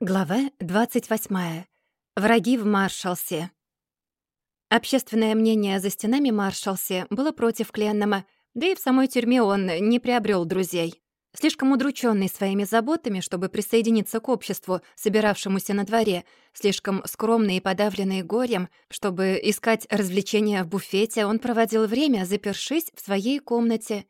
Глава 28. Враги в Маршалсе. Общественное мнение за стенами Маршалсе было против Кленнама, да и в самой тюрьме он не приобрел друзей. Слишком удрученный своими заботами, чтобы присоединиться к обществу, собиравшемуся на дворе, слишком скромный и подавленный горем, чтобы искать развлечения в буфете, он проводил время, запершись в своей комнате,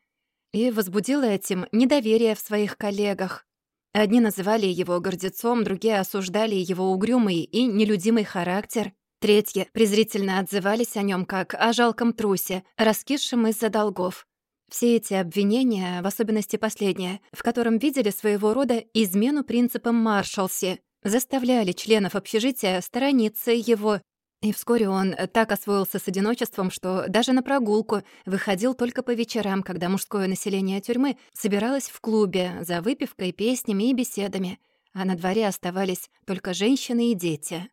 и возбудил этим недоверие в своих коллегах. Одни называли его гордецом, другие осуждали его угрюмый и нелюдимый характер. Третьи презрительно отзывались о нем как о жалком трусе, раскисшем из-за долгов. Все эти обвинения, в особенности последнее, в котором видели своего рода измену принципам Маршалси, заставляли членов общежития сторониться его и вскоре он так освоился с одиночеством, что даже на прогулку выходил только по вечерам, когда мужское население тюрьмы собиралось в клубе за выпивкой, песнями и беседами, а на дворе оставались только женщины и дети.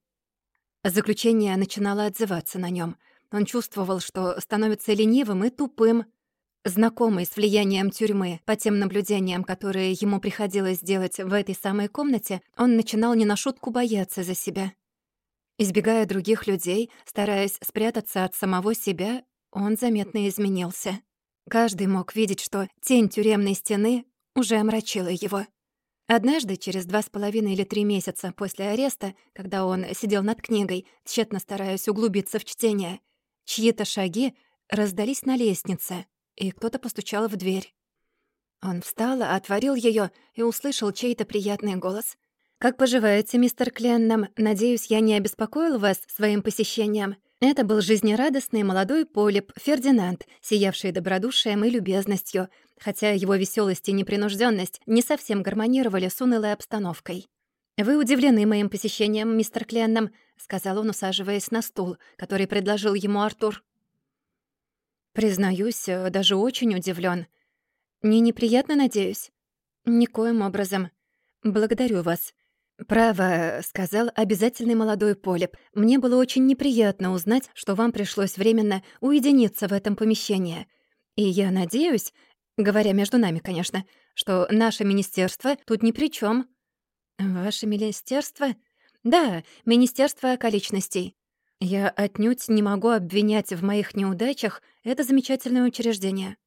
Заключение начинало отзываться на нем. Он чувствовал, что становится ленивым и тупым. Знакомый с влиянием тюрьмы, по тем наблюдениям, которые ему приходилось делать в этой самой комнате, он начинал не на шутку бояться за себя. Избегая других людей, стараясь спрятаться от самого себя, он заметно изменился. Каждый мог видеть, что тень тюремной стены уже омрачила его. Однажды, через два с половиной или три месяца после ареста, когда он сидел над книгой, тщетно стараясь углубиться в чтение, чьи-то шаги раздались на лестнице, и кто-то постучал в дверь. Он встал, отворил ее и услышал чей-то приятный голос. «Как поживаете, мистер Кленнам? Надеюсь, я не обеспокоил вас своим посещением?» Это был жизнерадостный молодой полип Фердинанд, сиявший добродушием и любезностью, хотя его веселость и непринужденность не совсем гармонировали с унылой обстановкой. «Вы удивлены моим посещением, мистер Кленнам», — сказал он, усаживаясь на стул, который предложил ему Артур. «Признаюсь, даже очень удивлен. Не неприятно, надеюсь?» «Никоим образом. Благодарю вас. «Право», — сказал обязательный молодой Полип. «Мне было очень неприятно узнать, что вам пришлось временно уединиться в этом помещении. И я надеюсь, говоря между нами, конечно, что наше министерство тут ни при чем. «Ваше министерство?» «Да, Министерство околичностей. Я отнюдь не могу обвинять в моих неудачах это замечательное учреждение».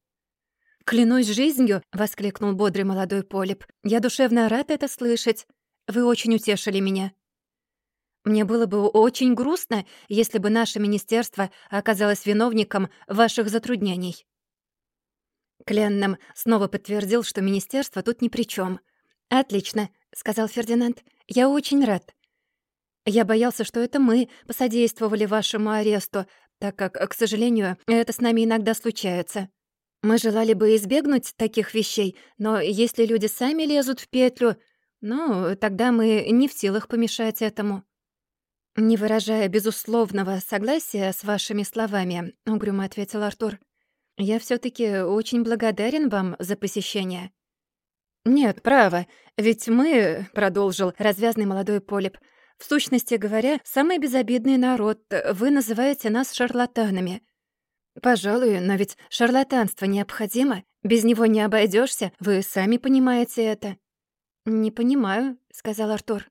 «Клянусь жизнью!» — воскликнул бодрый молодой Полип. «Я душевно рад это слышать. Вы очень утешили меня. Мне было бы очень грустно, если бы наше министерство оказалось виновником ваших затруднений». Кленном снова подтвердил, что министерство тут ни при чем. «Отлично», — сказал Фердинанд. «Я очень рад. Я боялся, что это мы посодействовали вашему аресту, так как, к сожалению, это с нами иногда случается. Мы желали бы избегнуть таких вещей, но если люди сами лезут в петлю, ну, тогда мы не в силах помешать этому». «Не выражая безусловного согласия с вашими словами», — угрюмо ответил Артур, «я все таки очень благодарен вам за посещение». «Нет, право, ведь мы», — продолжил развязный молодой полип, «в сущности говоря, самый безобидный народ, вы называете нас шарлатанами». «Пожалуй, но ведь шарлатанство необходимо, без него не обойдешься, вы сами понимаете это». «Не понимаю», — сказал Артур.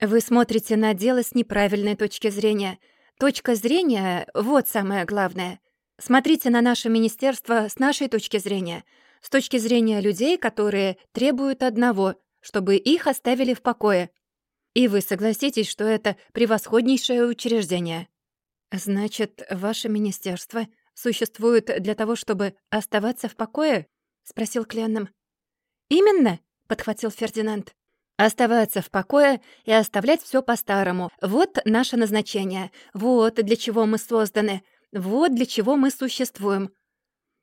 «Вы смотрите на дело с неправильной точки зрения. Точка зрения — вот самое главное. Смотрите на наше министерство с нашей точки зрения, с точки зрения людей, которые требуют одного, чтобы их оставили в покое. И вы согласитесь, что это превосходнейшее учреждение. Значит, ваше министерство существует для того, чтобы оставаться в покое? спросил Кленном. Именно, — подхватил Фердинанд. «Оставаться в покое и оставлять все по-старому. Вот наше назначение. Вот для чего мы созданы. Вот для чего мы существуем.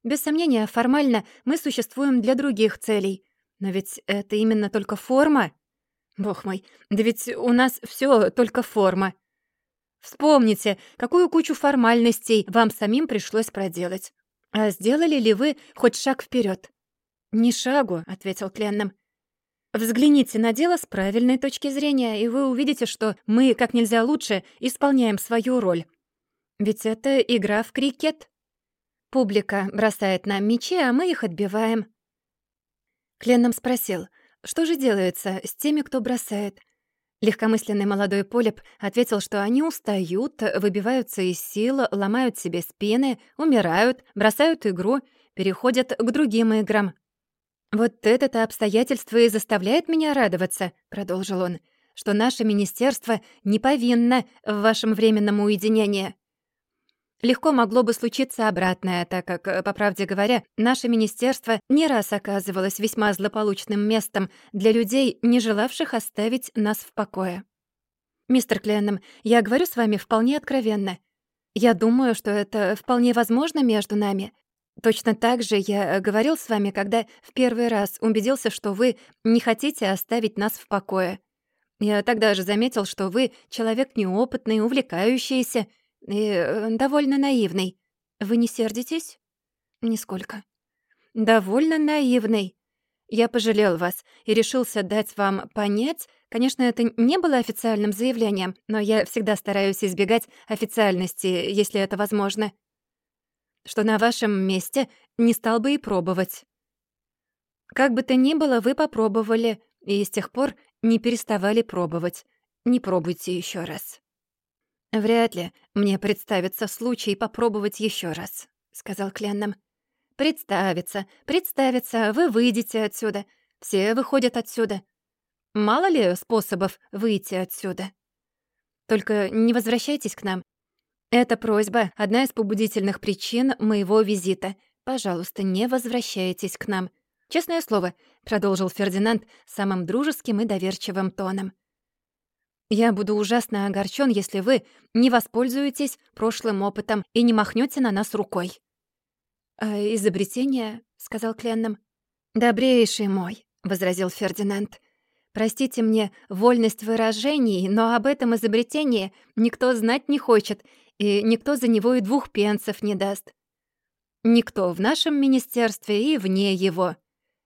Без сомнения, формально мы существуем для других целей. Но ведь это именно только форма. Бог мой, да ведь у нас все только форма. Вспомните, какую кучу формальностей вам самим пришлось проделать. А сделали ли вы хоть шаг вперед? «Ни шагу», — ответил Кленном. Взгляните на дело с правильной точки зрения, и вы увидите, что мы как нельзя лучше исполняем свою роль. Ведь это игра в крикет. Публика бросает нам мячи, а мы их отбиваем. Кленном спросил, что же делается с теми, кто бросает? Легкомысленный молодой Полип ответил, что они устают, выбиваются из сил, ломают себе спины, умирают, бросают игру, переходят к другим играм. «Вот это-то обстоятельство и заставляет меня радоваться», — продолжил он, «что наше министерство не повинно в вашем временном уединении. Легко могло бы случиться обратное, так как, по правде говоря, наше министерство не раз оказывалось весьма злополучным местом для людей, не желавших оставить нас в покое. Мистер Кленном, я говорю с вами вполне откровенно. Я думаю, что это вполне возможно между нами. Точно так же я говорил с вами, когда в первый раз убедился, что вы не хотите оставить нас в покое. Я тогда же заметил, что вы человек неопытный, увлекающийся, и э, довольно наивный. Вы не сердитесь? Нисколько. Довольно наивный. Я пожалел вас и решился дать вам понять, конечно, это не было официальным заявлением, но я всегда стараюсь избегать официальности, если это возможно, что на вашем месте не стал бы и пробовать. Как бы то ни было, вы попробовали, и с тех пор не переставали пробовать. Не пробуйте еще раз. «Вряд ли мне представится случай попробовать еще раз», — сказал Кленном. «Представится, представится, вы выйдете отсюда. Все выходят отсюда. Мало ли способов выйти отсюда. Только не возвращайтесь к нам. Эта просьба — одна из побудительных причин моего визита. Пожалуйста, не возвращайтесь к нам. Честное слово», — продолжил Фердинанд самым дружеским и доверчивым тоном. Я буду ужасно огорчен, если вы не воспользуетесь прошлым опытом и не махнете на нас рукой». «А изобретение?» — сказал Кленном. «Добрейший мой», — возразил Фердинанд. «Простите мне вольность выражений, но об этом изобретении никто знать не хочет, и никто за него и двух пенсов не даст. Никто в нашем министерстве и вне его.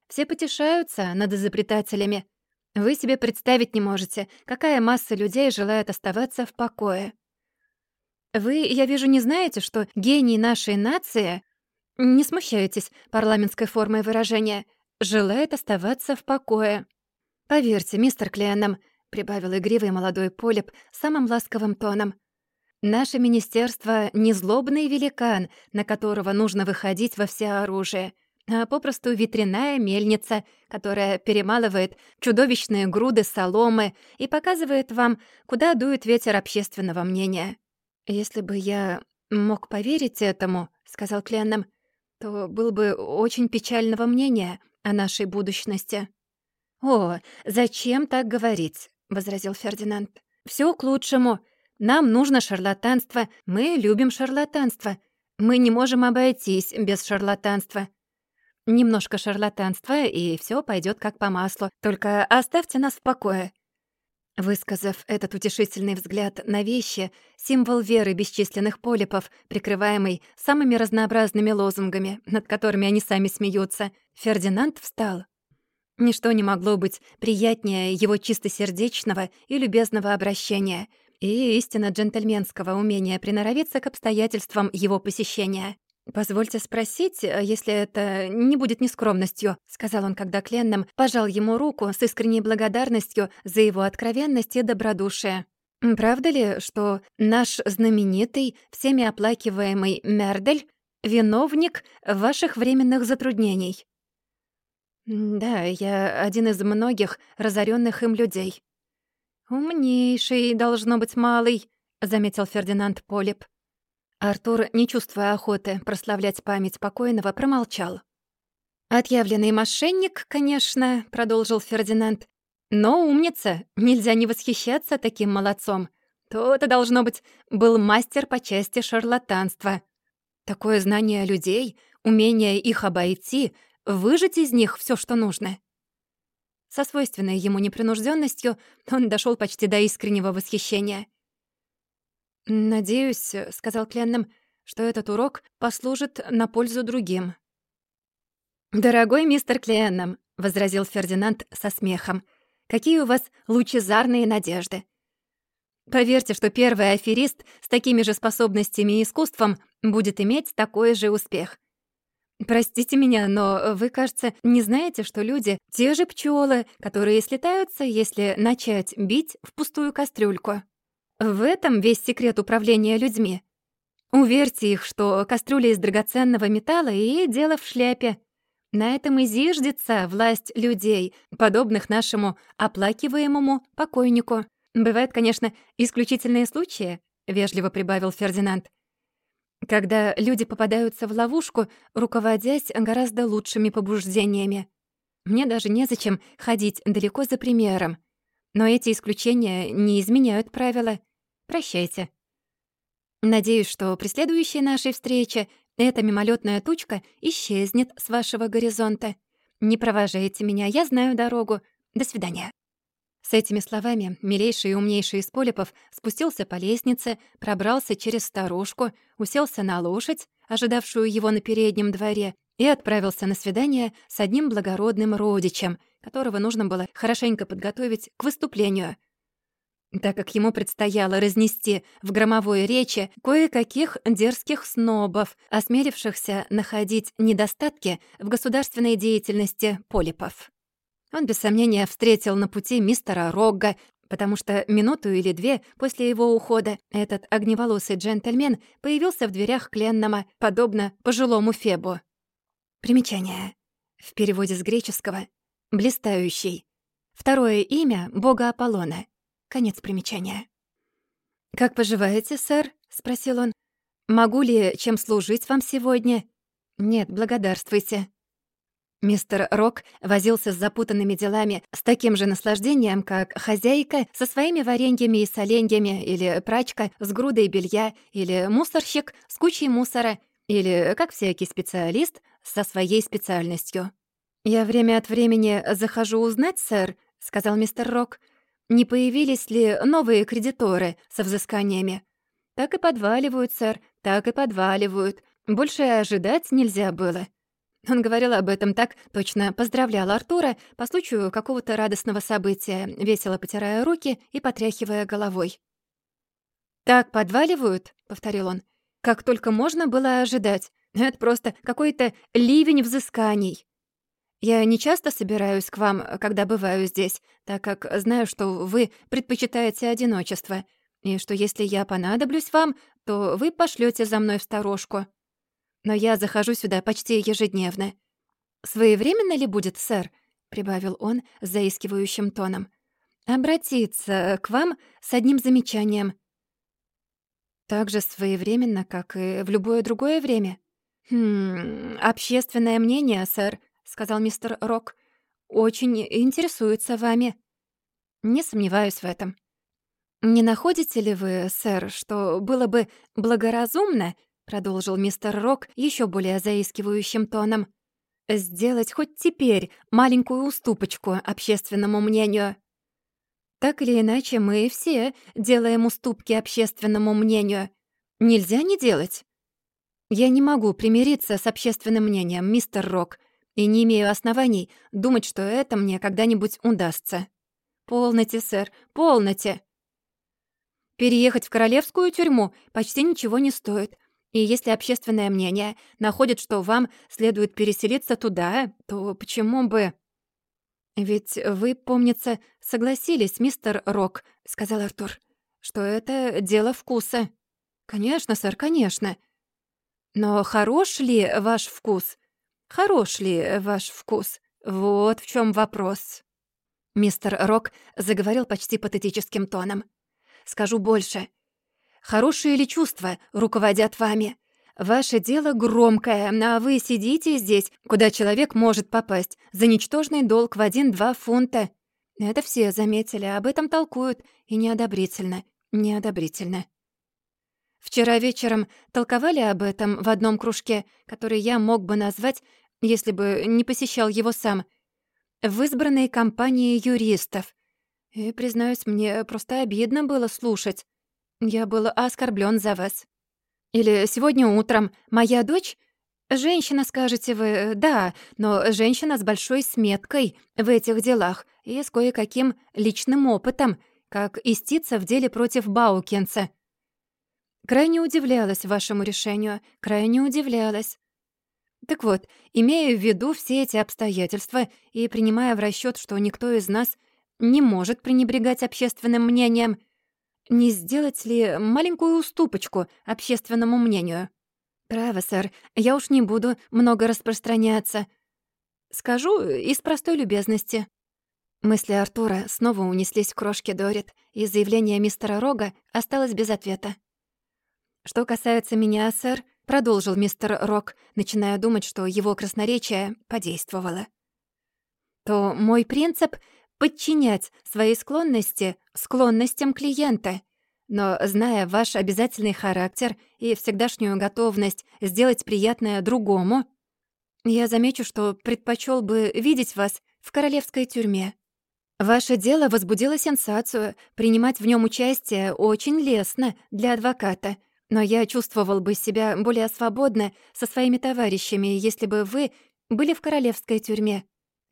Все потешаются над изобретателями, вы себе представить не можете, какая масса людей желает оставаться в покое. Вы, я вижу, не знаете, что гений нашей нации, не смущайтесь парламентской формой выражения, желает оставаться в покое. Поверьте, мистер Клеаном, прибавил игривый молодой Полип самым ласковым тоном, наше министерство — не злобный великан, на которого нужно выходить во всеоружие — а попросту ветряная мельница, которая перемалывает чудовищные груды соломы и показывает вам, куда дует ветер общественного мнения. «Если бы я мог поверить этому», — сказал Кленном, «то был бы очень печального мнения о нашей будущности». «О, зачем так говорить?» — возразил Фердинанд. Все к лучшему. Нам нужно шарлатанство. Мы любим шарлатанство. Мы не можем обойтись без шарлатанства. Немножко шарлатанства, и все пойдет как по маслу. Только оставьте нас в покое». Высказав этот утешительный взгляд на вещи, символ веры бесчисленных полипов, прикрываемый самыми разнообразными лозунгами, над которыми они сами смеются, Фердинанд встал. Ничто не могло быть приятнее его чистосердечного и любезного обращения и истинно джентльменского умения приноровиться к обстоятельствам его посещения. «Позвольте спросить, э, если это не будет нескромностью», — сказал он, когда Кленном пожал ему руку с искренней благодарностью за его откровенность и добродушие. «Правда ли, что наш знаменитый, всеми оплакиваемый Мердель — виновник ваших временных затруднений?» «Да, я один из многих разоренных им людей». «Умнейший, должно быть, малый», — заметил Фердинанд Полип. Артур, не чувствуя охоты прославлять память покойного, промолчал. «Отъявленный мошенник, конечно», — продолжил Фердинанд. «Но умница, нельзя не восхищаться таким молодцом. То-то, должно быть, был мастер по части шарлатанства. Такое знание людей, умение их обойти, выжать из них все, что нужно». Со свойственной ему непринужденностью он дошел почти до искреннего восхищения — «Надеюсь», — сказал Кленном, — «что этот урок послужит на пользу другим». «Дорогой мистер Кленном», — возразил Фердинанд со смехом, — «какие у вас лучезарные надежды. Поверьте, что первый аферист с такими же способностями и искусством будет иметь такой же успех. Простите меня, но вы, кажется, не знаете, что люди — те же пчелы, которые слетаются, если начать бить в пустую кастрюльку. В этом весь секрет управления людьми. Уверьте их, что кастрюля из драгоценного металла и дело в шляпе. На этом и зиждется власть людей, подобных нашему оплакиваемому покойнику. Бывают, конечно, исключительные случаи, — вежливо прибавил Фердинанд когда люди попадаются в ловушку, руководясь гораздо лучшими побуждениями. Мне даже незачем ходить далеко за примером. Но эти исключения не изменяют правила. Прощайте. Надеюсь, что при следующей нашей встрече эта мимолетная тучка исчезнет с вашего горизонта. Не провожайте меня, я знаю дорогу. До свидания. С этими словами милейший и умнейший из полипов спустился по лестнице, пробрался через старушку, уселся на лошадь, ожидавшую его на переднем дворе, и отправился на свидание с одним благородным родичем, которого нужно было хорошенько подготовить к выступлению, так как ему предстояло разнести в громовой речи кое-каких дерзких снобов, осмелившихся находить недостатки в государственной деятельности полипов. Он без сомнения встретил на пути мистера Рогга, потому что минуту или две после его ухода этот огневолосый джентльмен появился в дверях Кленнама, подобно пожилому Фебу. Примечание. В переводе с греческого «блистающий». Второе имя — бога Аполлона. Конец примечания. «Как поживаете, сэр?» — спросил он. «Могу ли чем служить вам сегодня?» «Нет, благодарствуйте». Мистер Рок возился с запутанными делами с таким же наслаждением, как хозяйка со своими вареньями и соленьями, или прачка с грудой белья, или мусорщик с кучей мусора, или, как всякий специалист, со своей специальностью. «Я время от времени захожу узнать, сэр», — сказал мистер Рок, «не появились ли новые кредиторы со взысканиями?» «Так и подваливают, сэр, так и подваливают. Больше ожидать нельзя было». Он говорил об этом так, точно поздравлял Артура по случаю какого-то радостного события, весело потирая руки и потряхивая головой. «Так подваливают», — повторил он, — «как только можно было ожидать. Это просто какой-то ливень взысканий. Я не часто собираюсь к вам, когда бываю здесь, так как знаю, что вы предпочитаете одиночество, и что если я понадоблюсь вам, то вы пошлёте за мной в сторожку но я захожу сюда почти ежедневно. «Своевременно ли будет, сэр?» — прибавил он с заискивающим тоном. «Обратиться к вам с одним замечанием». «Так же своевременно, как и в любое другое время?» «Хм, общественное мнение, сэр», — сказал мистер Рок, — «очень интересуется вами». «Не сомневаюсь в этом». «Не находите ли вы, сэр, что было бы благоразумно продолжил мистер Рок еще более заискивающим тоном. «Сделать хоть теперь маленькую уступочку общественному мнению». Так или иначе, мы все делаем уступки общественному мнению. Нельзя не делать. Я не могу примириться с общественным мнением, мистер Рок, и не имею оснований думать, что это мне когда-нибудь удастся. Полноте, сэр, полноте. Переехать в королевскую тюрьму почти ничего не стоит. И если общественное мнение находит, что вам следует переселиться туда, то почему бы... «Ведь вы, помнится, согласились, мистер Рок», — сказал Артур, «что это дело вкуса». «Конечно, сэр, конечно». «Но хорош ли ваш вкус? Хорош ли ваш вкус? Вот в чем вопрос». Мистер Рок заговорил почти патетическим тоном. «Скажу больше. Хорошие ли чувства руководят вами? Ваше дело громкое, а вы сидите здесь, куда человек может попасть, за ничтожный долг в один-два фунта. Это все заметили, об этом толкуют, и неодобрительно, неодобрительно. Вчера вечером толковали об этом в одном кружке, который я мог бы назвать, если бы не посещал его сам, в избранной компании юристов. И, признаюсь, мне просто обидно было слушать. Я был оскорблен за вас. Или сегодня утром моя дочь... Женщина, скажете вы, да, но женщина с большой сметкой в этих делах и с кое-каким личным опытом, как истица в деле против Баукенца. Крайне удивлялась вашему решению, крайне удивлялась. Так вот, имея в виду все эти обстоятельства и принимая в расчет, что никто из нас не может пренебрегать общественным мнением, не сделать ли маленькую уступочку общественному мнению? Право, сэр, я уж не буду много распространяться. Скажу из простой любезности. Мысли Артура снова унеслись в крошки Дорит, и заявление мистера Рога осталось без ответа. «Что касается меня, сэр», — продолжил мистер Рог, начиная думать, что его красноречие подействовало, «то мой принцип — подчинять свои склонности склонностям клиента. Но, зная ваш обязательный характер и всегдашнюю готовность сделать приятное другому, я замечу, что предпочел бы видеть вас в королевской тюрьме. Ваше дело возбудило сенсацию, принимать в нем участие очень лестно для адвоката, но я чувствовал бы себя более свободно со своими товарищами, если бы вы были в королевской тюрьме.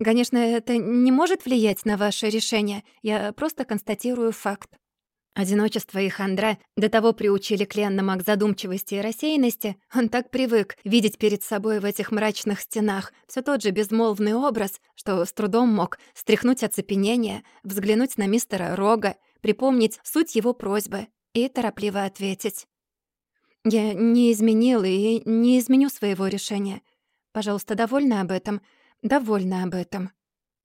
Конечно, это не может влиять на ваше решение, я просто констатирую факт. Одиночество и хандра до того приучили Кленнама к задумчивости и рассеянности, он так привык видеть перед собой в этих мрачных стенах все тот же безмолвный образ, что с трудом мог стряхнуть оцепенение, взглянуть на мистера Рога, припомнить суть его просьбы и торопливо ответить. «Я не изменил и не изменю своего решения. Пожалуйста, довольна об этом? Довольна об этом».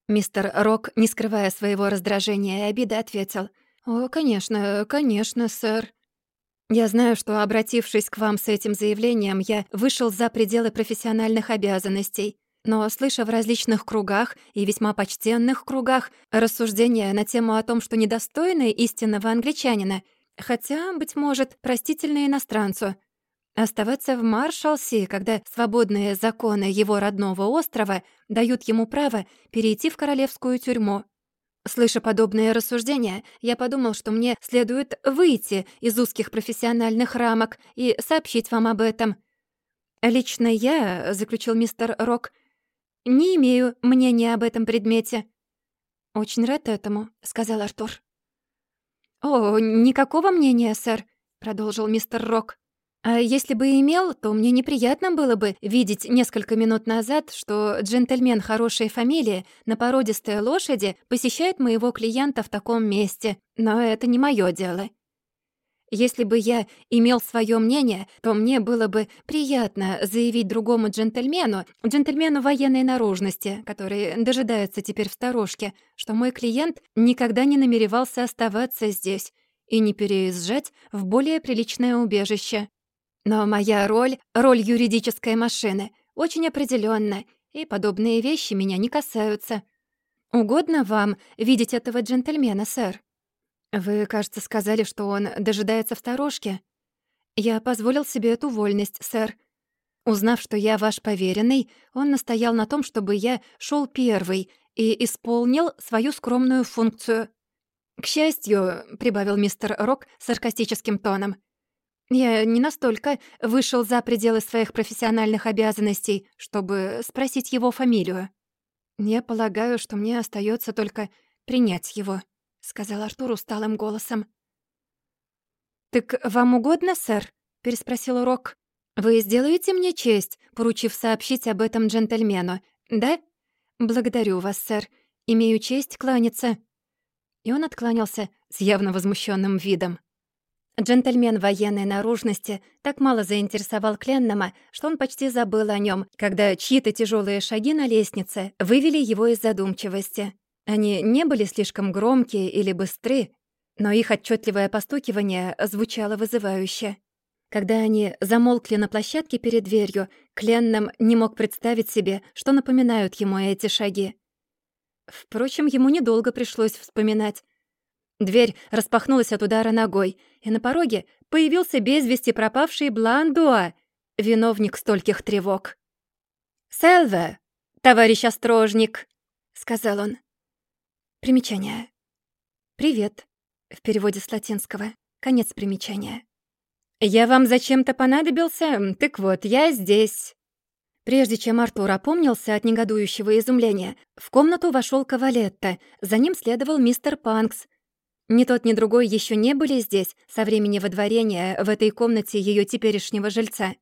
Мистер Рог, не скрывая своего раздражения и обиды, ответил — «О, конечно, конечно, сэр». «Я знаю, что, обратившись к вам с этим заявлением, я вышел за пределы профессиональных обязанностей, но, слыша в различных кругах и весьма почтенных кругах рассуждения на тему о том, что недостойны истинного англичанина, хотя, быть может, простительно иностранцу, оставаться в Маршалси, когда свободные законы его родного острова дают ему право перейти в королевскую тюрьму, Слыша подобные рассуждения, я подумал, что мне следует выйти из узких профессиональных рамок и сообщить вам об этом. «Лично я», — заключил мистер Рок, — «не имею мнения об этом предмете». «Очень рад этому», — сказал Артур. «О, никакого мнения, сэр», — продолжил мистер Рок. А если бы имел, то мне неприятно было бы видеть несколько минут назад, что джентльмен хорошей фамилии на породистой лошади посещает моего клиента в таком месте, но это не моё дело. Если бы я имел своё мнение, то мне было бы приятно заявить другому джентльмену, джентльмену военной наружности, который дожидается теперь в сторожке, что мой клиент никогда не намеревался оставаться здесь и не переезжать в более приличное убежище. Но моя роль — роль юридической машины, очень определённа, и подобные вещи меня не касаются. Угодно вам видеть этого джентльмена, сэр? Вы, кажется, сказали, что он дожидается в сторожке. Я позволил себе эту вольность, сэр. Узнав, что я ваш поверенный, он настоял на том, чтобы я шёл первый и исполнил свою скромную функцию. «К счастью», — прибавил мистер Рок саркастическим тоном, — я не настолько вышел за пределы своих профессиональных обязанностей, чтобы спросить его фамилию. Я полагаю, что мне остается только принять его, сказал Артур усталым голосом. Так вам угодно, сэр? переспросил Рок. Вы сделаете мне честь, поручив сообщить об этом джентльмену, да? Благодарю вас, сэр. Имею честь кланяться. И он откланялся с явно возмущенным видом. Джентльмен военной наружности так мало заинтересовал Кленнама, что он почти забыл о нем, когда чьи-то тяжелые шаги на лестнице вывели его из задумчивости. Они не были слишком громкие или быстры, но их отчетливое постукивание звучало вызывающе. Когда они замолкли на площадке перед дверью, Кленнам не мог представить себе, что напоминают ему эти шаги. Впрочем, ему недолго пришлось вспоминать. Дверь распахнулась от удара ногой, и на пороге появился без вести пропавший Бландуа, виновник стольких тревог. «Селве, товарищ острожник», — сказал он. Примечание. «Привет», в переводе с латинского. Конец примечания. «Я вам зачем-то понадобился? Так вот, я здесь». Прежде чем Артур опомнился от негодующего изумления, в комнату вошел Кавалетта, за ним следовал мистер Панкс, ни тот, ни другой еще не были здесь со времени водворения в этой комнате ее теперешнего жильца.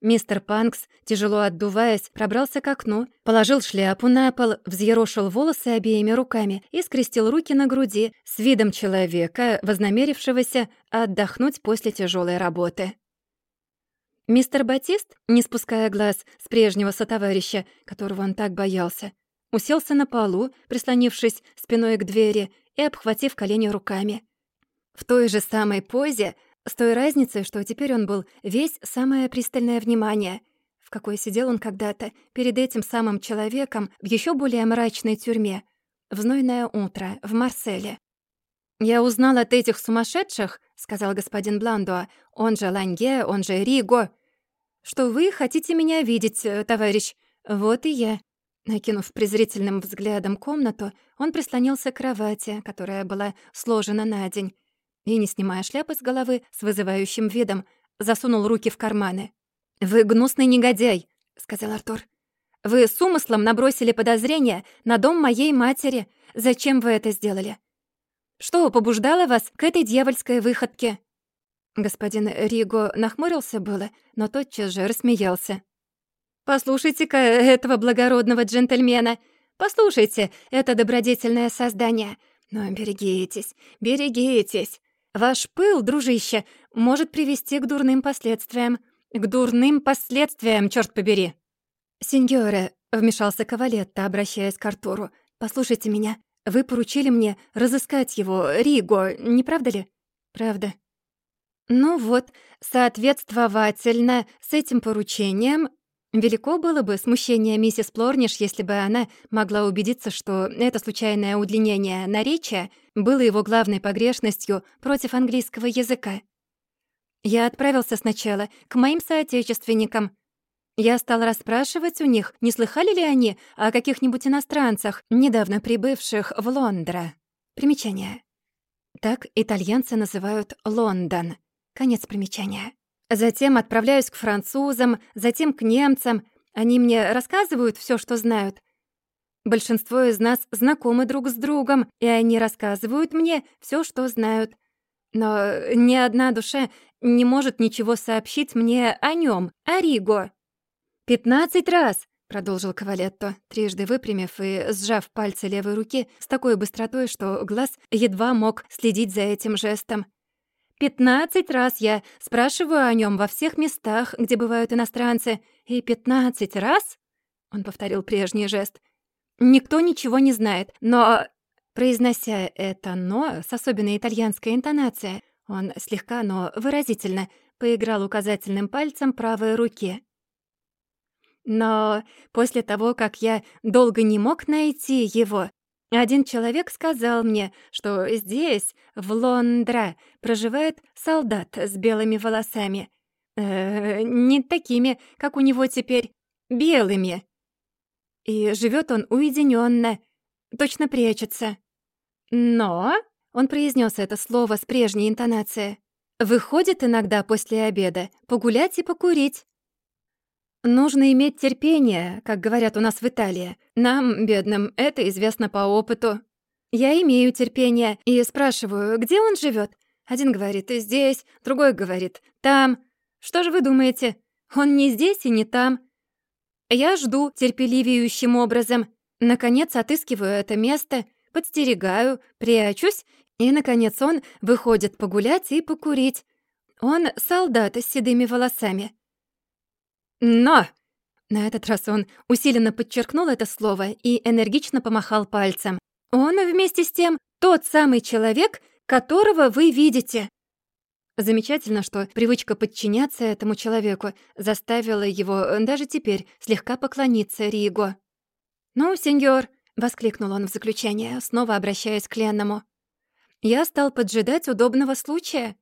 Мистер Панкс, тяжело отдуваясь, пробрался к окну, положил шляпу на пол, взъерошил волосы обеими руками и скрестил руки на груди с видом человека, вознамерившегося отдохнуть после тяжелой работы. Мистер Батист, не спуская глаз с прежнего сотоварища, которого он так боялся, уселся на полу, прислонившись спиной к двери и обхватив колени руками. В той же самой позе — с той разницей, что теперь он был весь самое пристальное внимание, в какой сидел он когда-то перед этим самым человеком в еще более мрачной тюрьме, в знойное утро, в Марселе. «Я узнал от этих сумасшедших», — сказал господин Бландуа, он же Ланге, он же Риго, «что вы хотите меня видеть, э, товарищ. Вот и я». Накинув презрительным взглядом комнату, он прислонился к кровати, которая была сложена на день, и, не снимая шляпы с головы, с вызывающим видом, засунул руки в карманы. «Вы гнусный негодяй», — сказал Артур. «Вы с умыслом набросили подозрение на дом моей матери. Зачем вы это сделали? Что побуждало вас к этой дьявольской выходке?» Господин Риго нахмурился было, но тотчас же рассмеялся. «Послушайте-ка этого благородного джентльмена. Послушайте это добродетельное создание. Но берегитесь, берегитесь. Ваш пыл, дружище, может привести к дурным последствиям. К дурным последствиям, черт побери!» «Сеньоре», — вмешался Кавалетта, обращаясь к Артуру, «послушайте меня. Вы поручили мне разыскать его, Риго, не правда ли?» «Правда». «Ну вот, соответствовательно с этим поручением Велико было бы смущение миссис Плорниш, если бы она могла убедиться, что это случайное удлинение наречия было его главной погрешностью против английского языка. Я отправился сначала к моим соотечественникам. Я стал расспрашивать у них, не слыхали ли они о каких-нибудь иностранцах, недавно прибывших в Лондра. Примечание. Так итальянцы называют Лондон. Конец примечания. Затем отправляюсь к французам, затем к немцам. Они мне рассказывают все, что знают. Большинство из нас знакомы друг с другом, и они рассказывают мне все, что знают. Но ни одна душа не может ничего сообщить мне о нем, о Риго. «Пятнадцать раз!» — продолжил Кавалетто, трижды выпрямив и сжав пальцы левой руки с такой быстротой, что глаз едва мог следить за этим жестом. Пятнадцать раз я спрашиваю о нем во всех местах, где бывают иностранцы, и пятнадцать раз...» Он повторил прежний жест. «Никто ничего не знает, но...» Произнося это «но» с особенной итальянской интонацией, он слегка, но выразительно поиграл указательным пальцем правой руки. Но после того, как я долго не мог найти его, один человек сказал мне, что здесь, в Лондра, проживает солдат с белыми волосами. Э, не такими, как у него теперь, белыми. И живет он уединенно, точно прячется. Но, он произнес это слово с прежней интонацией, выходит иногда после обеда погулять и покурить. Нужно иметь терпение, как говорят у нас в Италии. Нам, бедным, это известно по опыту. Я имею терпение и спрашиваю, где он живет. Один говорит «здесь», другой говорит «там». Что же вы думаете? Он не здесь и не там. Я жду терпеливеющим образом. Наконец отыскиваю это место, подстерегаю, прячусь, и, наконец, он выходит погулять и покурить. Он солдат с седыми волосами. «Но!» На этот раз он усиленно подчеркнул это слово и энергично помахал пальцем. «Он вместе с тем тот самый человек, которого вы видите». Замечательно, что привычка подчиняться этому человеку заставила его даже теперь слегка поклониться Риго. «Ну, сеньор», — воскликнул он в заключение, снова обращаясь к Ленному. «Я стал поджидать удобного случая.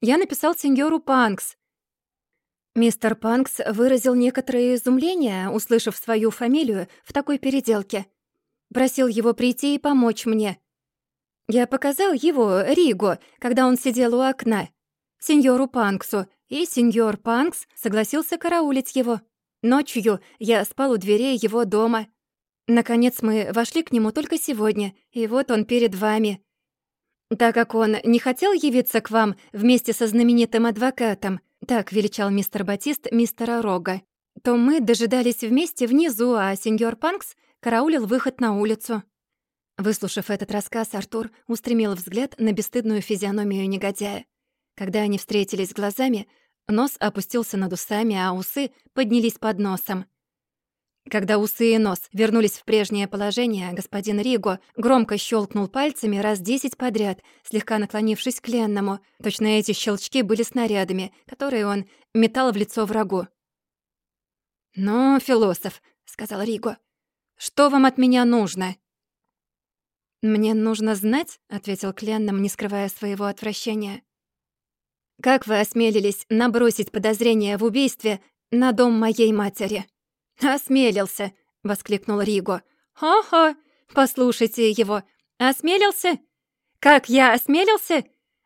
Я написал сеньору Панкс, Мистер Панкс выразил некоторое изумление, услышав свою фамилию в такой переделке. Просил его прийти и помочь мне. Я показал его, Риго, когда он сидел у окна, сеньору Панксу, и сеньор Панкс согласился караулить его. Ночью я спал у дверей его дома. Наконец мы вошли к нему только сегодня, и вот он перед вами. Так как он не хотел явиться к вам вместе со знаменитым адвокатом, так величал мистер Батист мистера Рога, то мы дожидались вместе внизу, а сеньор Панкс караулил выход на улицу. Выслушав этот рассказ, Артур устремил взгляд на бесстыдную физиономию негодяя. Когда они встретились глазами, нос опустился над усами, а усы поднялись под носом. Когда усы и нос вернулись в прежнее положение, господин Риго громко щелкнул пальцами раз десять подряд, слегка наклонившись к Ленному. Точно эти щелчки были снарядами, которые он метал в лицо врагу. «Ну, философ», — сказал Риго, — «что вам от меня нужно?» «Мне нужно знать», — ответил Кленном, не скрывая своего отвращения. «Как вы осмелились набросить подозрение в убийстве на дом моей матери?» «Осмелился», — воскликнул Риго. «Ха-ха! Послушайте его. Осмелился? Как я осмелился?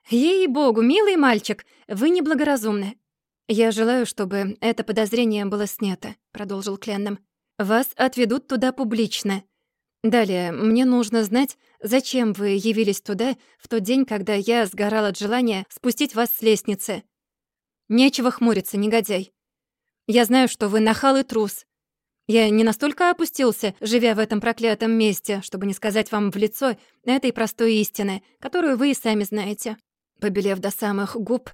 Ей-богу, милый мальчик, вы неблагоразумны. «Я желаю, чтобы это подозрение было снято», — продолжил Кленном. «Вас отведут туда публично. Далее, мне нужно знать, зачем вы явились туда в тот день, когда я сгорал от желания спустить вас с лестницы. Нечего хмуриться, негодяй. Я знаю, что вы нахал и трус. Я не настолько опустился, живя в этом проклятом месте, чтобы не сказать вам в лицо этой простой истины, которую вы и сами знаете». Побелев до самых губ,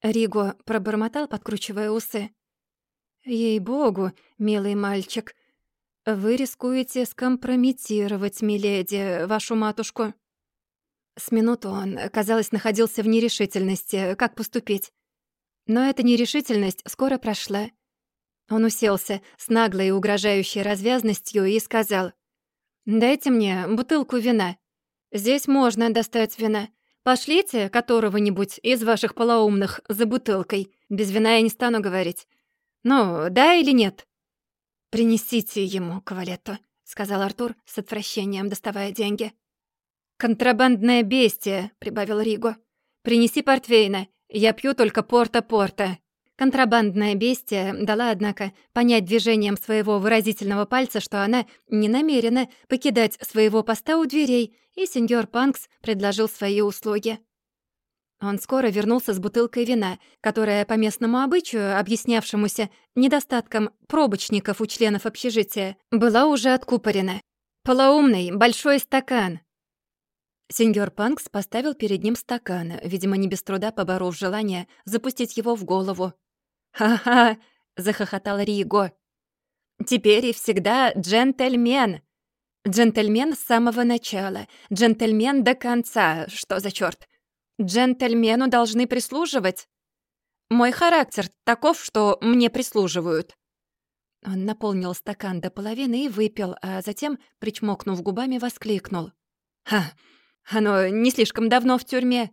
Риго пробормотал, подкручивая усы. «Ей-богу, милый мальчик, вы рискуете скомпрометировать, миледи, вашу матушку». С минуту он, казалось, находился в нерешительности, как поступить. Но эта нерешительность скоро прошла. Он уселся с наглой и угрожающей развязностью и сказал, «Дайте мне бутылку вина. Здесь можно достать вина. Пошлите которого-нибудь из ваших полоумных за бутылкой. Без вина я не стану говорить. Ну, да или нет?» «Принесите ему, Кавалетто», — сказал Артур с отвращением, доставая деньги. «Контрабандное бестие», — прибавил Риго. «Принеси портвейна. Я пью только порта-порта». Контрабандная бестия дала, однако, понять движением своего выразительного пальца, что она не намерена покидать своего поста у дверей, и сеньор Панкс предложил свои услуги. Он скоро вернулся с бутылкой вина, которая, по местному обычаю, объяснявшемуся недостатком пробочников у членов общежития, была уже откупорена. «Полоумный, большой стакан!» Сеньор Панкс поставил перед ним стакан, видимо, не без труда поборов желание запустить его в голову. «Ха-ха!» — захохотал Риго. «Теперь и всегда джентльмен!» «Джентльмен с самого начала, джентльмен до конца, что за чёрт? Джентльмену должны прислуживать. Мой характер таков, что мне прислуживают». Он наполнил стакан до половины и выпил, а затем, причмокнув губами, воскликнул. «Ха! Оно не слишком давно в тюрьме.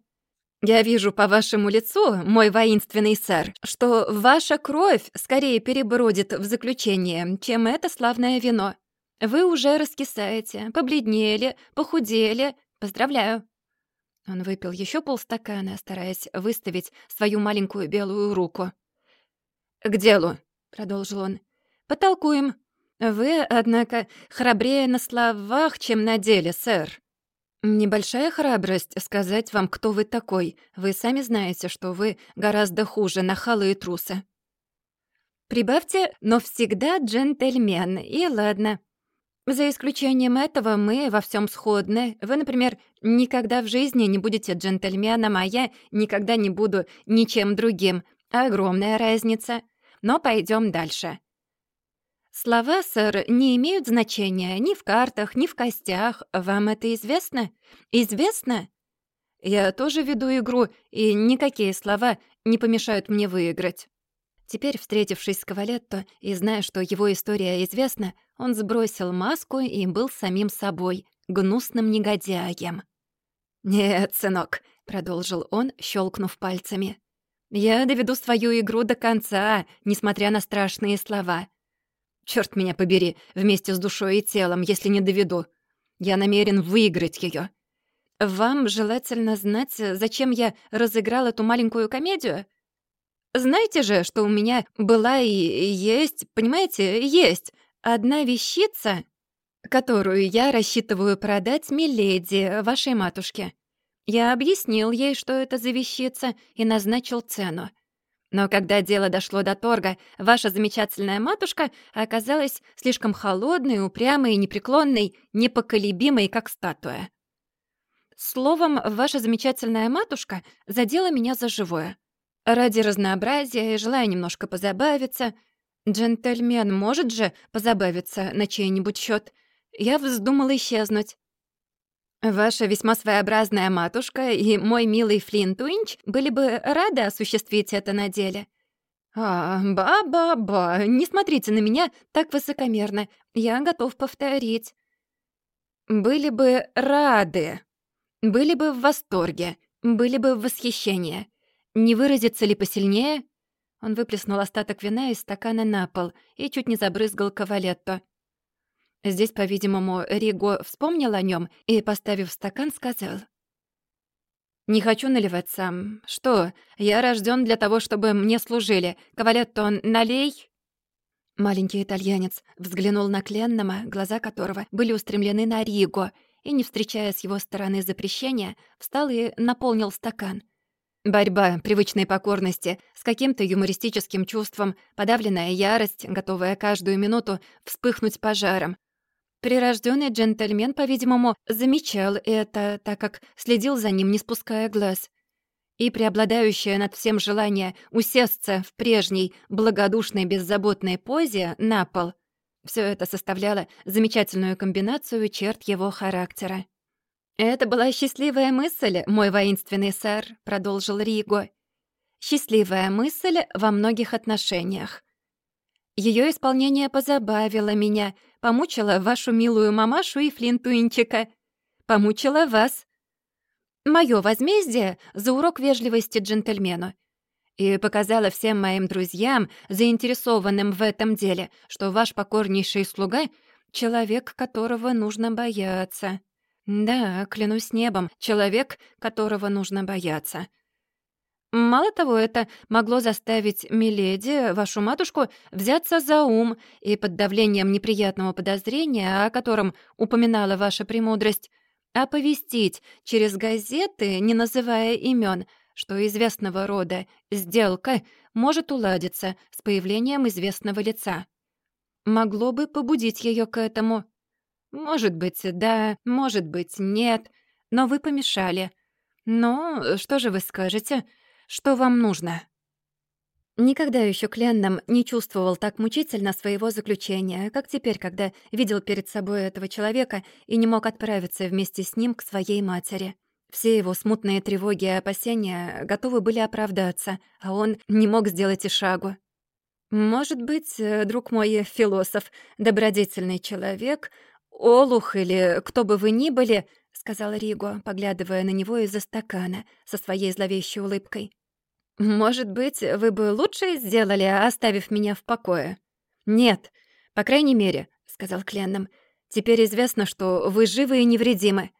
Я вижу по вашему лицу, мой воинственный сэр, что ваша кровь скорее перебродит в заключение, чем это славное вино. Вы уже раскисаете, побледнели, похудели. Поздравляю». Он выпил еще полстакана, стараясь выставить свою маленькую белую руку. «К делу», — продолжил он. «Потолкуем. Вы, однако, храбрее на словах, чем на деле, сэр. «Небольшая храбрость сказать вам, кто вы такой. Вы сами знаете, что вы гораздо хуже нахалы и трусы». «Прибавьте, но всегда джентльмен, и ладно. За исключением этого мы во всем сходны. Вы, например, никогда в жизни не будете джентльменом, а я никогда не буду ничем другим. Огромная разница. Но пойдем дальше. «Слова, сэр, не имеют значения ни в картах, ни в костях. Вам это известно? Известно?» «Я тоже веду игру, и никакие слова не помешают мне выиграть». Теперь, встретившись с Кавалетто и зная, что его история известна, он сбросил маску и был самим собой, гнусным негодяем. «Нет, сынок», — продолжил он, щелкнув пальцами. «Я доведу свою игру до конца, несмотря на страшные слова. Черт меня побери, вместе с душой и телом, если не доведу. Я намерен выиграть ее. Вам желательно знать, зачем я разыграл эту маленькую комедию? Знаете же, что у меня была и есть, понимаете, есть одна вещица, которую я рассчитываю продать Миледи, вашей матушке. Я объяснил ей, что это за вещица, и назначил цену. Но когда дело дошло до торга, ваша замечательная матушка оказалась слишком холодной, упрямой, непреклонной, непоколебимой, как статуя. Словом, ваша замечательная матушка задела меня за живое. Ради разнообразия и желая немножко позабавиться, джентльмен может же позабавиться на чей-нибудь счет, я вздумала исчезнуть. Ваша весьма своеобразная матушка и мой милый Флинтуинч были бы рады осуществить это на деле. А, ба-ба-ба, не смотрите на меня так высокомерно. Я готов повторить. Были бы рады. Были бы в восторге. Были бы в восхищении. Не выразится ли посильнее? Он выплеснул остаток вина из стакана на пол и чуть не забрызгал кавалетто. Здесь, по-видимому, Риго вспомнил о нем и, поставив стакан, сказал. «Не хочу наливать сам. Что, я рожден для того, чтобы мне служили. Кавалетто, налей!» Маленький итальянец взглянул на Кленнама, глаза которого были устремлены на Риго, и, не встречая с его стороны запрещения, встал и наполнил стакан. Борьба привычной покорности с каким-то юмористическим чувством, подавленная ярость, готовая каждую минуту вспыхнуть пожаром, Прирожденный джентльмен, по-видимому, замечал это, так как следил за ним, не спуская глаз. И преобладающее над всем желание усесться в прежней, благодушной, беззаботной позе на пол — все это составляло замечательную комбинацию черт его характера. «Это была счастливая мысль, мой воинственный сэр», — продолжил Риго. «Счастливая мысль во многих отношениях. Ее исполнение позабавило меня, помучило вашу милую мамашу и Флинтуинчика. Помучило вас. Моё возмездие за урок вежливости джентльмену. И показала всем моим друзьям, заинтересованным в этом деле, что ваш покорнейший слуга — человек, которого нужно бояться. Да, клянусь небом, человек, которого нужно бояться. Мало того, это могло заставить Миледи, вашу матушку, взяться за ум и под давлением неприятного подозрения, о котором упоминала ваша премудрость, оповестить через газеты, не называя имен, что известного рода сделка может уладиться с появлением известного лица. Могло бы побудить ее к этому. Может быть, да, может быть, нет, но вы помешали. Ну, что же вы скажете?» Что вам нужно?» Никогда еще Кленном не чувствовал так мучительно своего заключения, как теперь, когда видел перед собой этого человека и не мог отправиться вместе с ним к своей матери. Все его смутные тревоги и опасения готовы были оправдаться, а он не мог сделать и шагу. «Может быть, друг мой философ, добродетельный человек, олух или кто бы вы ни были», — сказал Риго, поглядывая на него из-за стакана со своей зловещей улыбкой. «Может быть, вы бы лучше сделали, оставив меня в покое?» «Нет, по крайней мере», — сказал Кленном. «Теперь известно, что вы живы и невредимы.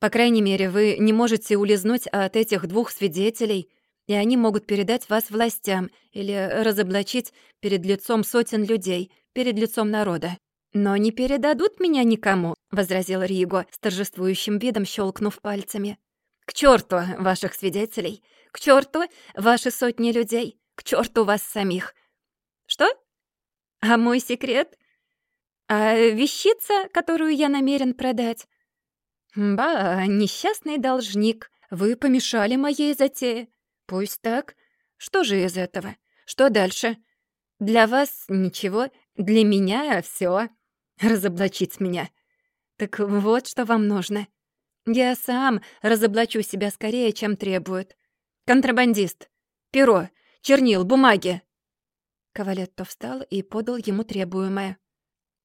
По крайней мере, вы не можете улизнуть от этих двух свидетелей, и они могут передать вас властям или разоблачить перед лицом сотен людей, перед лицом народа». «Но не передадут меня никому», — возразил Риго, с торжествующим видом щелкнув пальцами. «К черту ваших свидетелей! К черту ваши сотни людей! К черту вас самих!» «Что? А мой секрет? А вещица, которую я намерен продать?» «Ба, несчастный должник, вы помешали моей затее. Пусть так. Что же из этого? Что дальше? Для вас ничего, для меня все. Разоблачить меня. Так вот, что вам нужно. Я сам разоблачу себя скорее, чем требуют. Контрабандист. Перо, чернил, бумаги. Кавалетто встал и подал ему требуемое.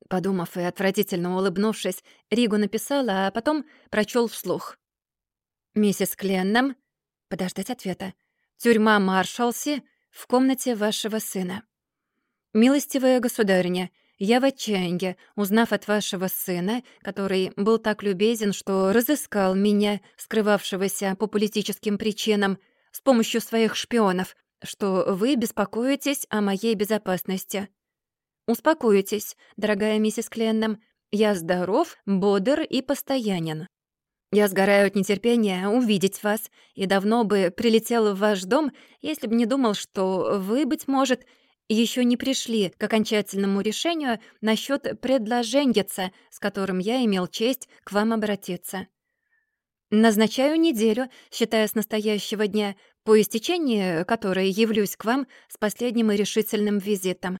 Подумав и отвратительно улыбнувшись, Ригу написала, а потом прочел вслух. «Миссис Кленном...» Подождать ответа. «Тюрьма Маршалси в комнате вашего сына. Милостивая государиня, я в отчаянии, узнав от вашего сына, который был так любезен, что разыскал меня, скрывавшегося по политическим причинам, с помощью своих шпионов, что вы беспокоитесь о моей безопасности. Успокойтесь, дорогая миссис Кленном, я здоров, бодр и постоянен. Я сгораю от нетерпения увидеть вас и давно бы прилетел в ваш дом, если бы не думал, что вы, быть может, еще не пришли к окончательному решению насчет предложеньица, с которым я имел честь к вам обратиться. Назначаю неделю, считая с настоящего дня, по истечении которой явлюсь к вам с последним и решительным визитом.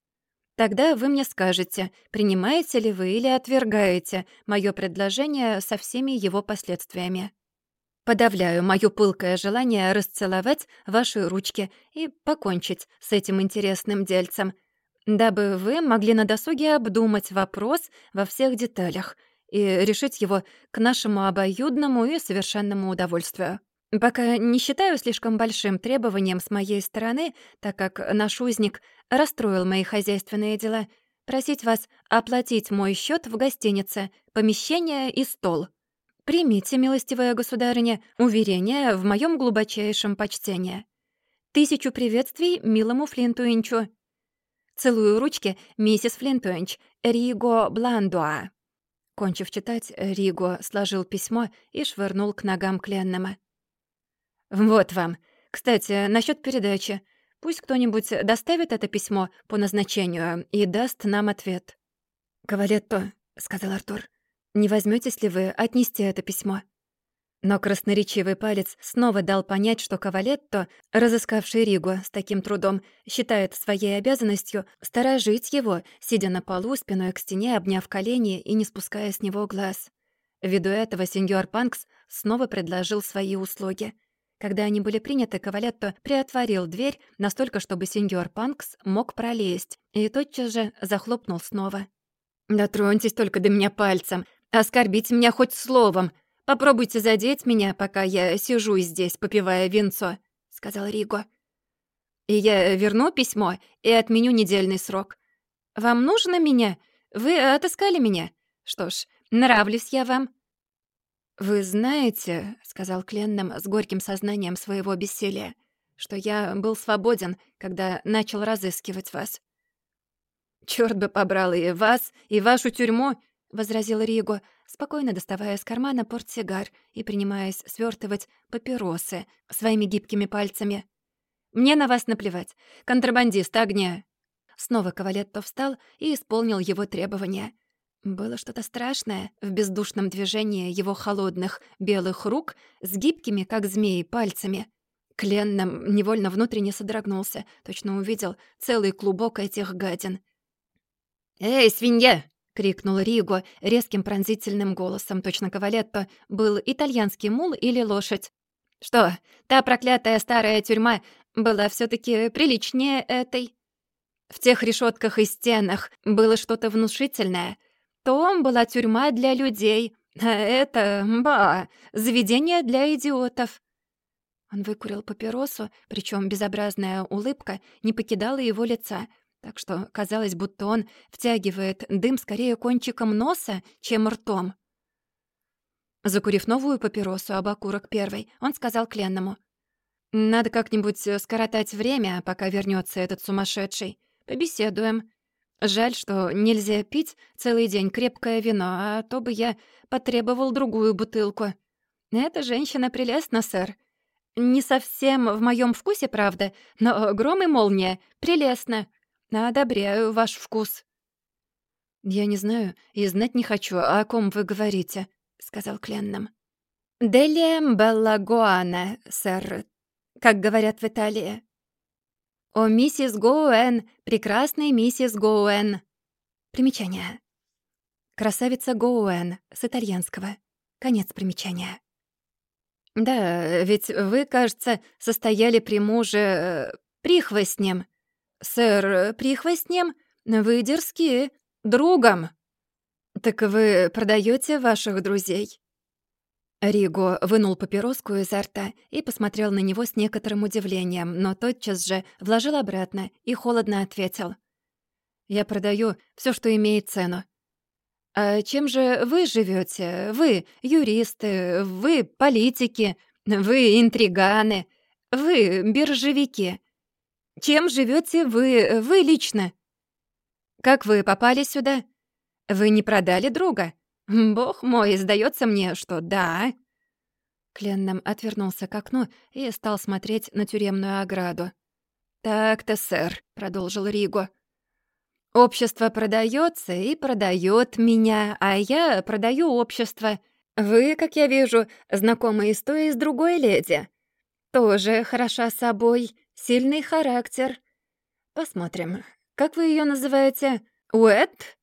Тогда вы мне скажете, принимаете ли вы или отвергаете мое предложение со всеми его последствиями. Подавляю моё пылкое желание расцеловать ваши ручки и покончить с этим интересным дельцем, дабы вы могли на досуге обдумать вопрос во всех деталях и решить его к нашему обоюдному и совершенному удовольствию. Пока не считаю слишком большим требованием с моей стороны, так как наш узник расстроил мои хозяйственные дела, просить вас оплатить мой счет в гостинице, помещение и стол. Примите, милостивая государыня, уверение в моем глубочайшем почтении. Тысячу приветствий милому Флинтуинчу. Целую ручки, миссис Флинтуинч, Риго Бландуа. Кончив читать, Риго сложил письмо и швырнул к ногам Кленнема. «Вот вам. Кстати, насчет передачи. Пусть кто-нибудь доставит это письмо по назначению и даст нам ответ». «Кавалетто», — сказал Артур, — «не возьметесь ли вы отнести это письмо?» Но красноречивый палец снова дал понять, что Кавалетто, разыскавший Ригу с таким трудом, считает своей обязанностью сторожить его, сидя на полу спиной к стене, обняв колени и не спуская с него глаз. Ввиду этого сеньор Панкс снова предложил свои услуги — когда они были приняты, Кавалетто приотворил дверь настолько, чтобы сеньор Панкс мог пролезть, и тотчас же захлопнул снова. «Дотроньтесь только до меня пальцем, оскорбите меня хоть словом. Попробуйте задеть меня, пока я сижу здесь, попивая винцо», — сказал Риго. «И я верну письмо и отменю недельный срок. Вам нужно меня? Вы отыскали меня? Что ж, нравлюсь я вам. «Вы знаете, — сказал Кленном с горьким сознанием своего бессилия, — что я был свободен, когда начал разыскивать вас». «Чёрт бы побрал и вас, и вашу тюрьму!» — возразил Риго, спокойно доставая из кармана портсигар и принимаясь свёртывать папиросы своими гибкими пальцами. «Мне на вас наплевать. Контрабандист огня!» Снова Кавалетто встал и исполнил его требования — было что-то страшное в бездушном движении его холодных белых рук с гибкими, как змеи, пальцами. Кленном невольно внутренне содрогнулся, точно увидел целый клубок этих гадин. «Эй, свинья!» — крикнул Риго резким пронзительным голосом. Точно Кавалетто был итальянский мул или лошадь. «Что, та проклятая старая тюрьма была все таки приличнее этой?» В тех решетках и стенах было что-то внушительное — том была тюрьма для людей, а это, ба, заведение для идиотов». Он выкурил папиросу, причем безобразная улыбка не покидала его лица, так что казалось, будто он втягивает дым скорее кончиком носа, чем ртом. Закурив новую папиросу об окурок первой, он сказал Кленному. «Надо как-нибудь скоротать время, пока вернется этот сумасшедший. Побеседуем. Жаль, что нельзя пить целый день крепкое вино, а то бы я потребовал другую бутылку. Эта женщина прелестна, сэр. Не совсем в моем вкусе, правда, но гром и молния прелестно. Одобряю ваш вкус». «Я не знаю и знать не хочу, о ком вы говорите», — сказал Кленном. «Делия Беллагуана, сэр, как говорят в Италии. «О, миссис Гоуэн! Прекрасная миссис Гоуэн!» Примечание. Красавица Гоуэн с итальянского. Конец примечания. «Да, ведь вы, кажется, состояли при муже... Э, прихвостнем. Сэр, прихвостнем? Вы дерзкие. Другом. Так вы продаете ваших друзей?» Риго вынул папироску изо рта и посмотрел на него с некоторым удивлением, но тотчас же вложил обратно и холодно ответил. «Я продаю все, что имеет цену». «А чем же вы живете? Вы юристы, вы политики, вы интриганы, вы биржевики. Чем живете вы, вы лично? Как вы попали сюда? Вы не продали друга?» «Бог мой, сдается мне, что да». Кленном отвернулся к окну и стал смотреть на тюремную ограду. «Так-то, сэр», — продолжил Риго. «Общество продается и продает меня, а я продаю общество. Вы, как я вижу, знакомы и с той, и с другой леди. Тоже хороша собой, сильный характер. Посмотрим, как вы ее называете? Уэт?»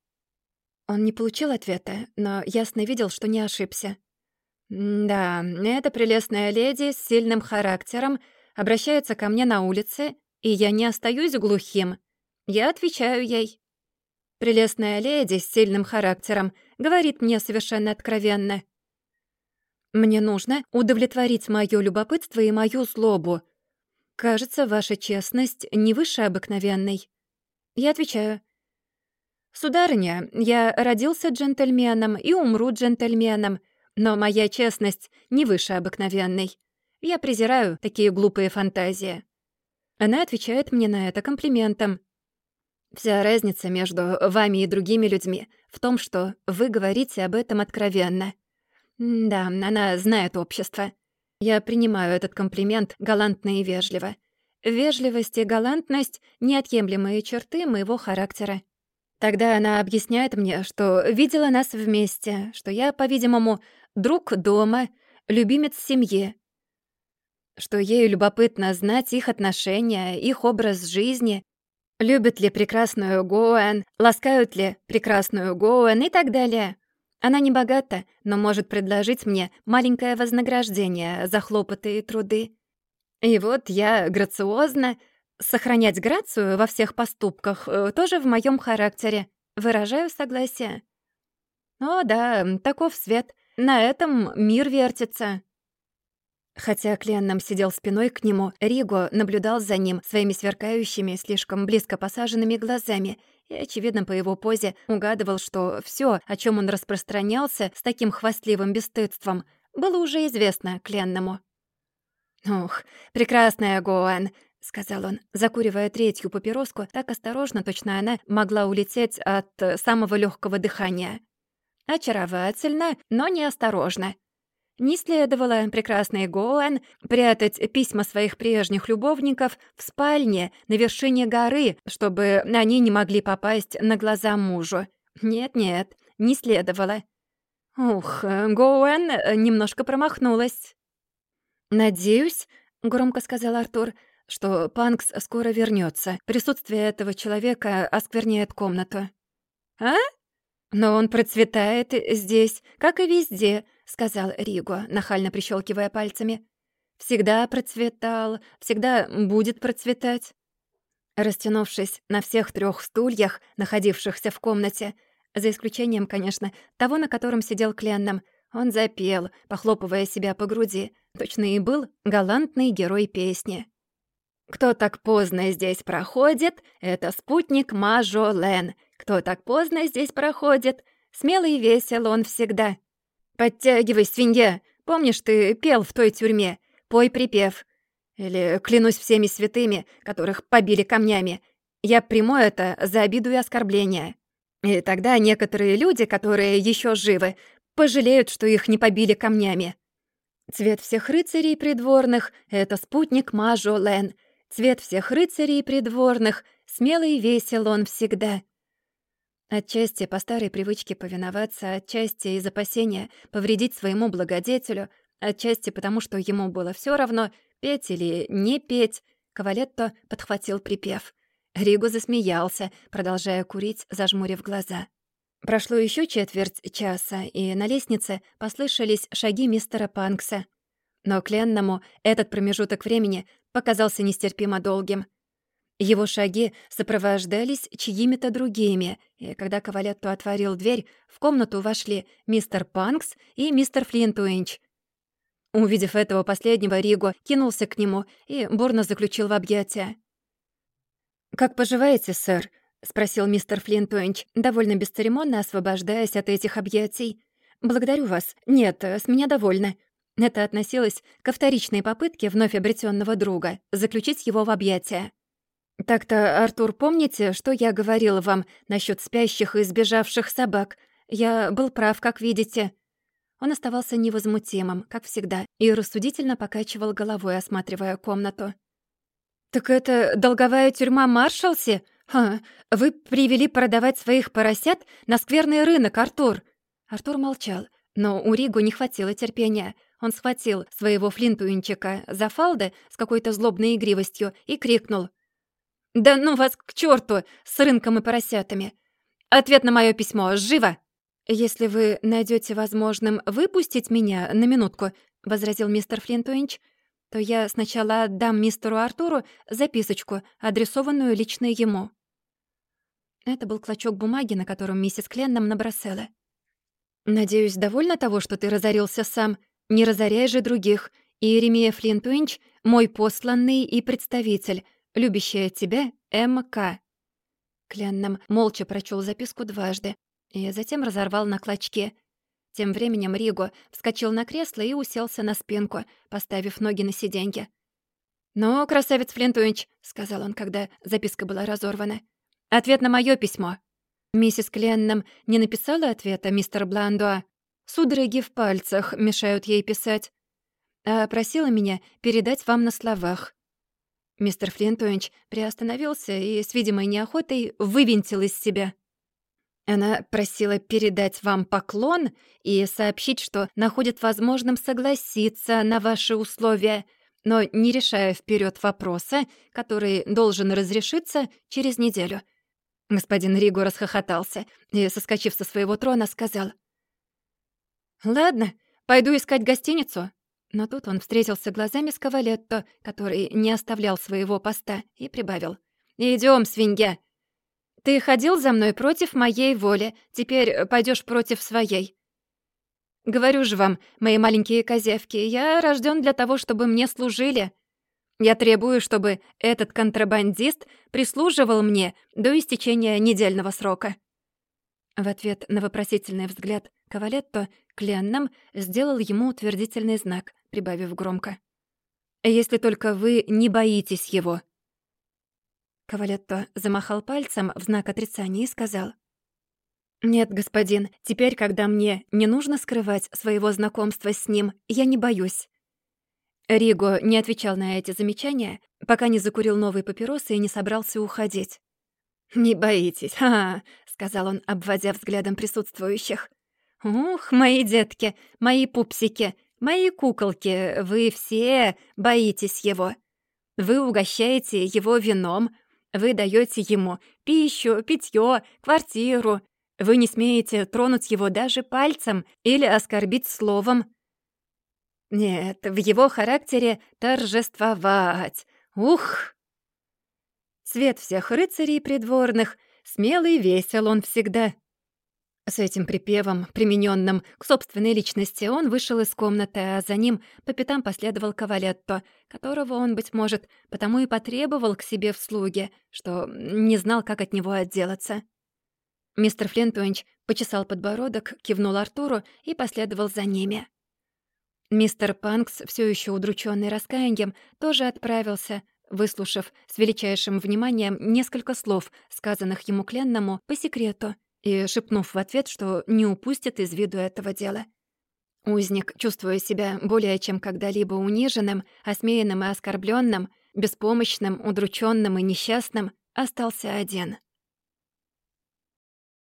Он не получил ответа, но ясно видел, что не ошибся. «Да, эта прелестная леди с сильным характером обращается ко мне на улице, и я не остаюсь глухим. Я отвечаю ей. Прелестная леди с сильным характером говорит мне совершенно откровенно. Мне нужно удовлетворить моё любопытство и мою злобу. Кажется, ваша честность не выше обыкновенной. Я отвечаю. «Сударыня, я родился джентльменом и умру джентльменом, но моя честность не выше обыкновенной. Я презираю такие глупые фантазии». Она отвечает мне на это комплиментом. Вся разница между вами и другими людьми в том, что вы говорите об этом откровенно. Да, она знает общество. Я принимаю этот комплимент галантно и вежливо. Вежливость и галантность — неотъемлемые черты моего характера. Тогда она объясняет мне, что видела нас вместе, что я, по-видимому, друг дома, любимец семьи, что ей любопытно знать их отношения, их образ жизни, любят ли прекрасную Гоэн, ласкают ли прекрасную Гоэн и так далее. Она не богата, но может предложить мне маленькое вознаграждение за хлопоты и труды. И вот я грациозно, сохранять грацию во всех поступках э, тоже в моем характере, выражаю согласие. О да, таков свет, на этом мир вертится. Хотя Кленном сидел спиной к нему, Риго наблюдал за ним своими сверкающими, слишком близко посаженными глазами и, очевидно, по его позе угадывал, что все, о чем он распространялся с таким хвастливым бесстыдством, было уже известно Кленному. «Ух, прекрасная Гоан!» — сказал он, закуривая третью папироску, так осторожно, точно она могла улететь от самого легкого дыхания. «Очаровательно, но неосторожно. Не следовало прекрасной Гоэн прятать письма своих прежних любовников в спальне на вершине горы, чтобы они не могли попасть на глаза мужу. Нет-нет, не следовало. Ух, Гоэн немножко промахнулась. «Надеюсь», — громко сказал Артур, — «что Панкс скоро вернется. Присутствие этого человека оскверняет комнату». «А? Но он процветает здесь, как и везде», — сказал Риго, нахально прищелкивая пальцами. «Всегда процветал, всегда будет процветать». Растянувшись на всех трех стульях, находившихся в комнате, за исключением, конечно, того, на котором сидел Кленном, он запел, похлопывая себя по груди. Точно и был галантный герой песни. «Кто так поздно здесь проходит, это спутник Мажо Лен. Кто так поздно здесь проходит, смелый и весел он всегда. «Подтягивай, свинья! Помнишь, ты пел в той тюрьме? Пой припев. Или клянусь всеми святыми, которых побили камнями. Я приму это за обиду и оскорбление. И тогда некоторые люди, которые еще живы, пожалеют, что их не побили камнями. Цвет всех рыцарей придворных — это спутник Мажо Лен. Цвет всех рыцарей придворных — смелый и весел он всегда. Отчасти по старой привычке повиноваться, отчасти из опасения повредить своему благодетелю, отчасти потому, что ему было все равно, петь или не петь, Кавалетто подхватил припев. Ригу засмеялся, продолжая курить, зажмурив глаза. Прошло еще четверть часа, и на лестнице послышались шаги мистера Панкса. Но Кленному этот промежуток времени показался нестерпимо долгим — его шаги сопровождались чьими-то другими, и когда Кавалетто отворил дверь, в комнату вошли мистер Панкс и мистер Флинтуинч. Увидев этого последнего, Риго кинулся к нему и бурно заключил в объятия. «Как поживаете, сэр?» — спросил мистер Флинтуинч, довольно бесцеремонно освобождаясь от этих объятий. «Благодарю вас. Нет, с меня довольно». Это относилось ко вторичной попытке вновь обретенного друга заключить его в объятия. «Так-то, Артур, помните, что я говорила вам насчет спящих и сбежавших собак? Я был прав, как видите». Он оставался невозмутимым, как всегда, и рассудительно покачивал головой, осматривая комнату. «Так это долговая тюрьма Маршалси? Ха, вы привели продавать своих поросят на скверный рынок, Артур!» Артур молчал, но у Ригу не хватило терпения. Он схватил своего флинтуинчика за фалды с какой-то злобной игривостью и крикнул. «Да ну вас к черту с рынком и поросятами! Ответ на мое письмо! Живо!» «Если вы найдете возможным выпустить меня на минутку», — возразил мистер Флинтуинч, «то я сначала отдам мистеру Артуру записочку, адресованную лично ему». Это был клочок бумаги, на котором миссис Кленном набросала. «Надеюсь, довольна того, что ты разорился сам? Не разоряй же других. И Еремия Флинтуинч — мой посланный и представитель, любящая тебя М.К. Кленном молча прочел записку дважды, и затем разорвал на клочке. Тем временем Риго вскочил на кресло и уселся на спинку, поставив ноги на сиденье. «Ну, красавец Флинтуинч», — сказал он, когда записка была разорвана. «Ответ на моё письмо». Миссис Кленном не написала ответа, мистер Бландуа. Судороги в пальцах мешают ей писать. А просила меня передать вам на словах. Мистер Флинтуинч приостановился и с видимой неохотой вывинтил из себя. Она просила передать вам поклон и сообщить, что находит возможным согласиться на ваши условия, но не решая вперед вопроса, который должен разрешиться через неделю. Господин Риго расхохотался и, соскочив со своего трона, сказал. «Ладно, пойду искать гостиницу». Но тут он встретился глазами с Кавалетто, который не оставлял своего поста, и прибавил. «Идём, свинья, ты ходил за мной против моей воли, теперь пойдешь против своей. Говорю же вам, мои маленькие козявки, я рожден для того, чтобы мне служили. Я требую, чтобы этот контрабандист прислуживал мне до истечения недельного срока». В ответ на вопросительный взгляд Кавалетто Кленном сделал ему утвердительный знак, прибавив громко. «Если только вы не боитесь его». Кавалетто замахал пальцем в знак отрицания и сказал. «Нет, господин, теперь, когда мне не нужно скрывать своего знакомства с ним, я не боюсь». Риго не отвечал на эти замечания, пока не закурил новые папиросы и не собрался уходить. «Не боитесь, ха-ха», — сказал он, обводя взглядом присутствующих. «Ух, мои детки, мои пупсики, мои куколки, вы все боитесь его. Вы угощаете его вином, вы даете ему пищу, питье, квартиру. Вы не смеете тронуть его даже пальцем или оскорбить словом. Нет, в его характере торжествовать. Ух! Цвет всех рыцарей придворных, смелый весел он всегда. С этим припевом, примененным к собственной личности, он вышел из комнаты, а за ним по пятам последовал Кавалетто, которого он, быть может, потому и потребовал к себе в слуге, что не знал, как от него отделаться. Мистер Флинтуинч почесал подбородок, кивнул Артуру и последовал за ними. Мистер Панкс, все еще удрученный раскаянием, тоже отправился, выслушав с величайшим вниманием несколько слов, сказанных ему кленному по секрету, и шепнув в ответ, что не упустит из виду этого дела. Узник, чувствуя себя более чем когда-либо униженным, осмеянным и оскорбленным, беспомощным, удрученным и несчастным, остался один —